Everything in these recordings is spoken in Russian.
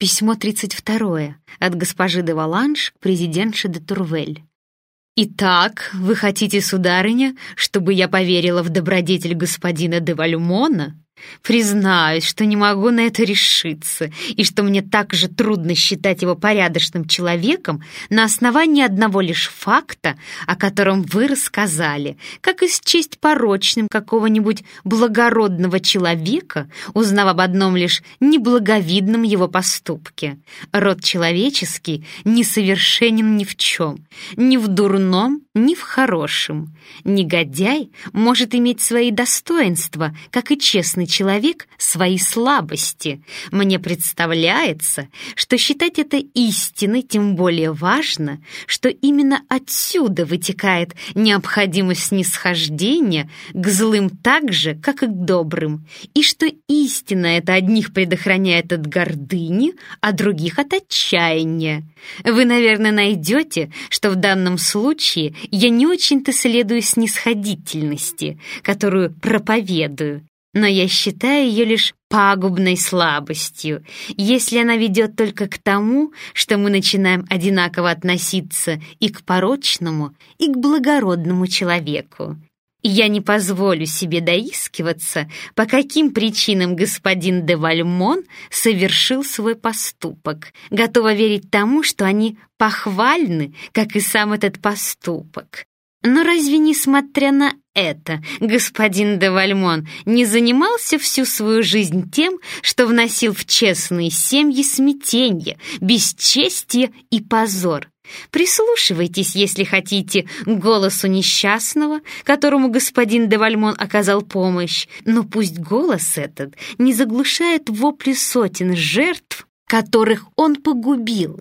Письмо 32 от госпожи де Валанш к президентше де Турвель. «Итак, вы хотите, сударыня, чтобы я поверила в добродетель господина де Вальмона?» Признаюсь, что не могу на это решиться, и что мне так же трудно считать его порядочным человеком на основании одного лишь факта, о котором вы рассказали, как и счесть порочным какого-нибудь благородного человека, узнав об одном лишь неблаговидном его поступке. Род человеческий несовершенен ни в чем, ни в дурном, ни в хорошем. Негодяй может иметь свои достоинства, как и честный человек свои слабости. Мне представляется, что считать это истиной тем более важно, что именно отсюда вытекает необходимость снисхождения к злым так же, как и к добрым, и что истина это одних предохраняет от гордыни, а других от отчаяния. Вы, наверное, найдете, что в данном случае я не очень-то следую снисходительности, которую проповедую, но я считаю ее лишь пагубной слабостью, если она ведет только к тому, что мы начинаем одинаково относиться и к порочному, и к благородному человеку. Я не позволю себе доискиваться, по каким причинам господин де Вальмон совершил свой поступок, готова верить тому, что они похвальны, как и сам этот поступок. Но разве, несмотря на это, господин де Вальмон не занимался всю свою жизнь тем, что вносил в честные семьи смятенье, бесчестие и позор? Прислушивайтесь, если хотите, к голосу несчастного, которому господин де Вальмон оказал помощь, но пусть голос этот не заглушает вопли сотен жертв, которых он погубил,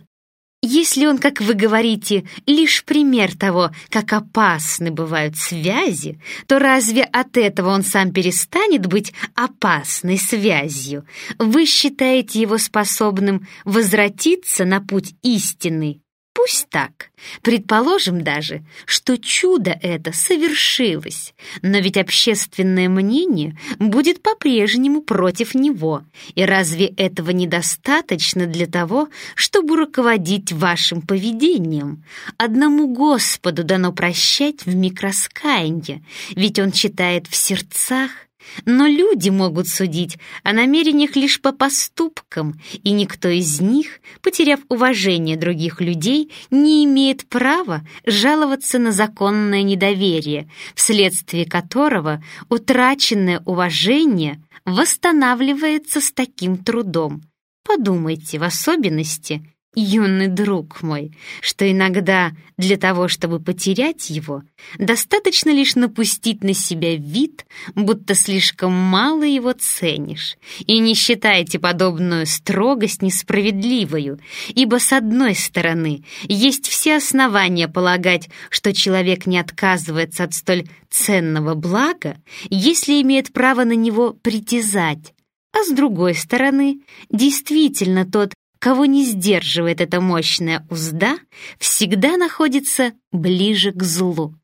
если он, как вы говорите, лишь пример того, как опасны бывают связи, то разве от этого он сам перестанет быть опасной связью? Вы считаете его способным возвратиться на путь истины? Пусть так. Предположим даже, что чудо это совершилось, но ведь общественное мнение будет по-прежнему против него. И разве этого недостаточно для того, чтобы руководить вашим поведением? Одному Господу дано прощать в микроскаянье, ведь он читает в сердцах, но люди могут судить о намерениях лишь по поступкам, и никто из них, потеряв уважение других людей, не имеет права жаловаться на законное недоверие, вследствие которого утраченное уважение восстанавливается с таким трудом. Подумайте в особенности юный друг мой, что иногда для того, чтобы потерять его, достаточно лишь напустить на себя вид, будто слишком мало его ценишь, и не считайте подобную строгость несправедливою, ибо с одной стороны есть все основания полагать, что человек не отказывается от столь ценного блага, если имеет право на него притязать, а с другой стороны, действительно тот кого не сдерживает эта мощная узда, всегда находится ближе к злу.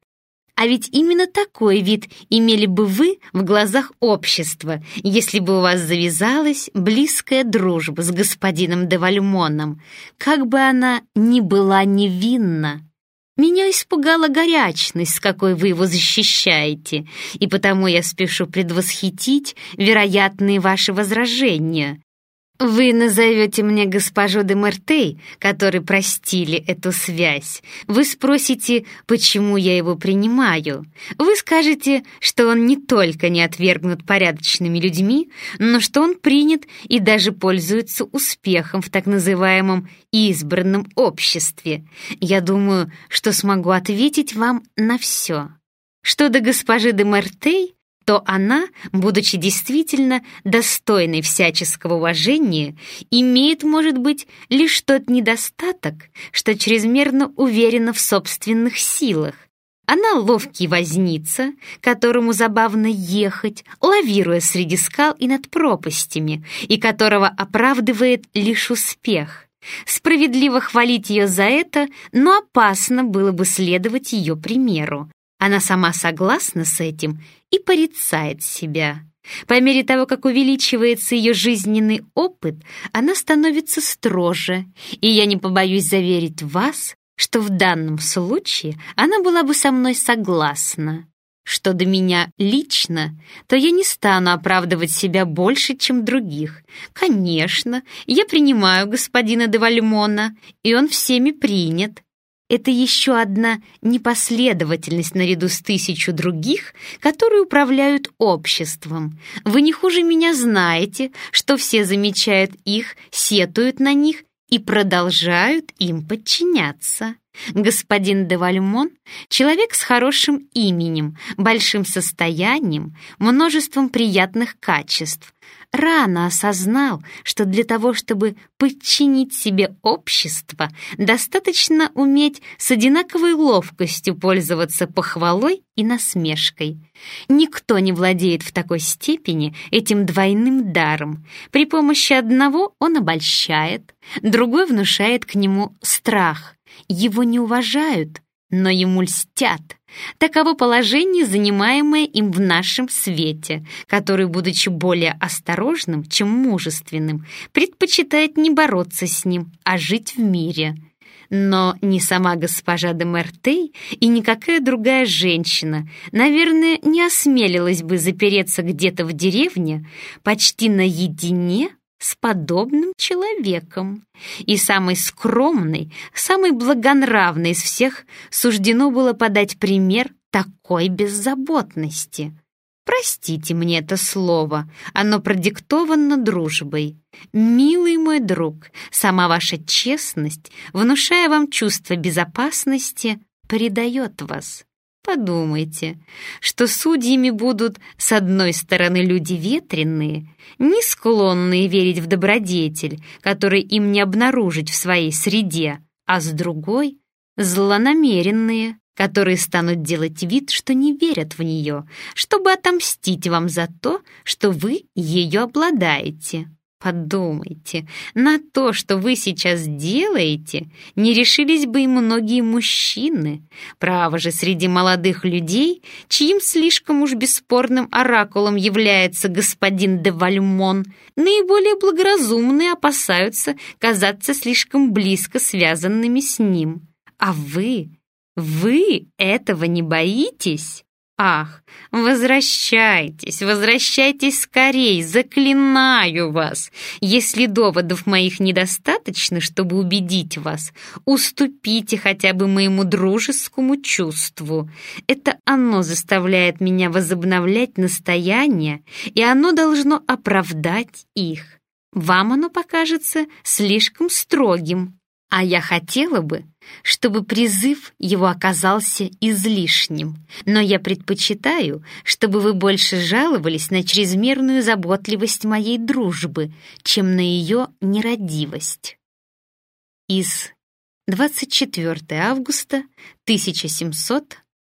А ведь именно такой вид имели бы вы в глазах общества, если бы у вас завязалась близкая дружба с господином де Вальмоном, как бы она ни была невинна. Меня испугала горячность, с какой вы его защищаете, и потому я спешу предвосхитить вероятные ваши возражения. Вы назовете мне госпожу де Мертей, который простили эту связь. Вы спросите, почему я его принимаю. Вы скажете, что он не только не отвергнут порядочными людьми, но что он принят и даже пользуется успехом в так называемом избранном обществе. Я думаю, что смогу ответить вам на все. Что до госпожи де Мертей, то она, будучи действительно достойной всяческого уважения, имеет, может быть, лишь тот недостаток, что чрезмерно уверена в собственных силах. Она ловкий возница, которому забавно ехать, лавируя среди скал и над пропастями, и которого оправдывает лишь успех. Справедливо хвалить ее за это, но опасно было бы следовать ее примеру. Она сама согласна с этим и порицает себя. По мере того, как увеличивается ее жизненный опыт, она становится строже, и я не побоюсь заверить вас, что в данном случае она была бы со мной согласна. Что до меня лично, то я не стану оправдывать себя больше, чем других. Конечно, я принимаю господина де Вальмона, и он всеми принят. Это еще одна непоследовательность наряду с тысячу других, которые управляют обществом. Вы не хуже меня знаете, что все замечают их, сетуют на них и продолжают им подчиняться. Господин де Вальмон — человек с хорошим именем, большим состоянием, множеством приятных качеств. Рано осознал, что для того, чтобы подчинить себе общество, достаточно уметь с одинаковой ловкостью пользоваться похвалой и насмешкой. Никто не владеет в такой степени этим двойным даром. При помощи одного он обольщает, другой внушает к нему страх — его не уважают, но ему льстят. Таково положение, занимаемое им в нашем свете, который, будучи более осторожным, чем мужественным, предпочитает не бороться с ним, а жить в мире. Но ни сама госпожа де Мертей и никакая другая женщина, наверное, не осмелилась бы запереться где-то в деревне почти наедине с подобным человеком. И самый скромный, самый благонравный из всех суждено было подать пример такой беззаботности. Простите мне это слово, оно продиктовано дружбой. Милый мой друг, сама ваша честность, внушая вам чувство безопасности, предает вас. Подумайте, что судьями будут, с одной стороны, люди ветреные, не склонные верить в добродетель, который им не обнаружить в своей среде, а с другой — злонамеренные, которые станут делать вид, что не верят в нее, чтобы отомстить вам за то, что вы ее обладаете. Подумайте, на то, что вы сейчас делаете, не решились бы и многие мужчины. Право же, среди молодых людей, чьим слишком уж бесспорным оракулом является господин де Вальмон, наиболее благоразумные опасаются казаться слишком близко связанными с ним. А вы, вы этого не боитесь? Ах, возвращайтесь, возвращайтесь скорей, заклинаю вас. Если доводов моих недостаточно, чтобы убедить вас, уступите хотя бы моему дружескому чувству. Это оно заставляет меня возобновлять настояние, и оно должно оправдать их. Вам оно покажется слишком строгим, а я хотела бы, чтобы призыв его оказался излишним, но я предпочитаю, чтобы вы больше жаловались на чрезмерную заботливость моей дружбы, чем на ее нерадивость. Из 24 августа 1700